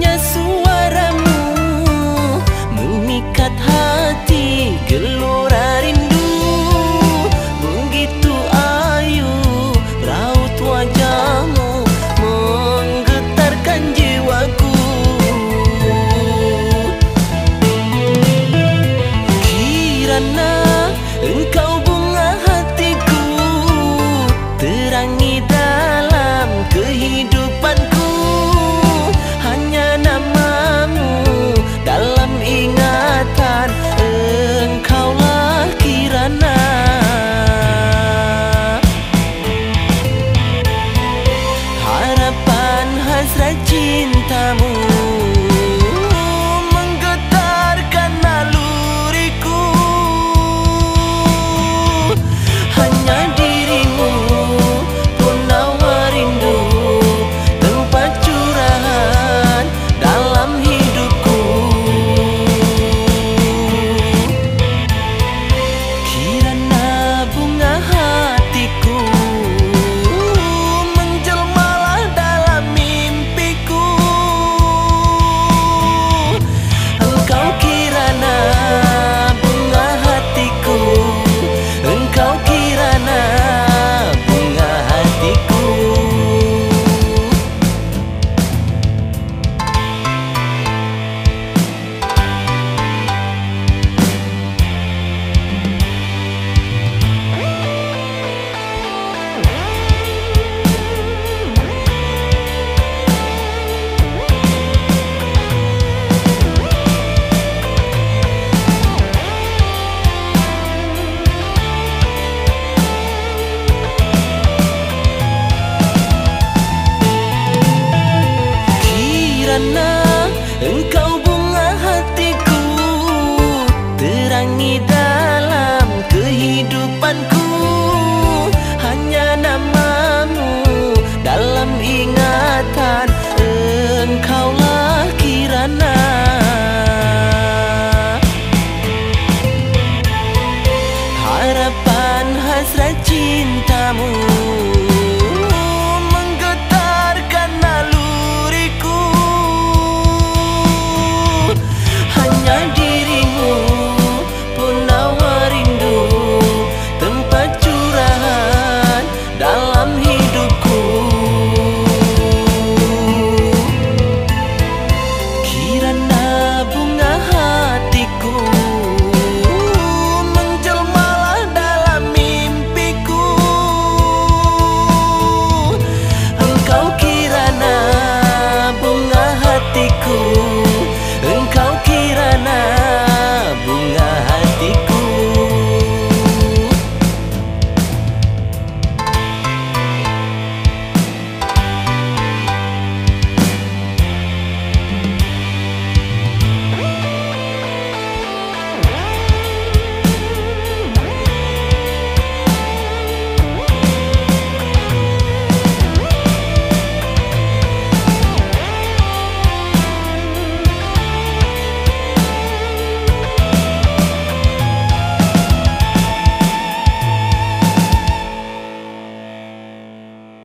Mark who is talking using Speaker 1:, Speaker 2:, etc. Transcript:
Speaker 1: Suaramu. Memikat hati gelora cintamu kerana engkau bunga hatiku terangi dalam kehidupanku hanya namamu dalam ingatan engkaulah kirana. harapan hasrat cintamu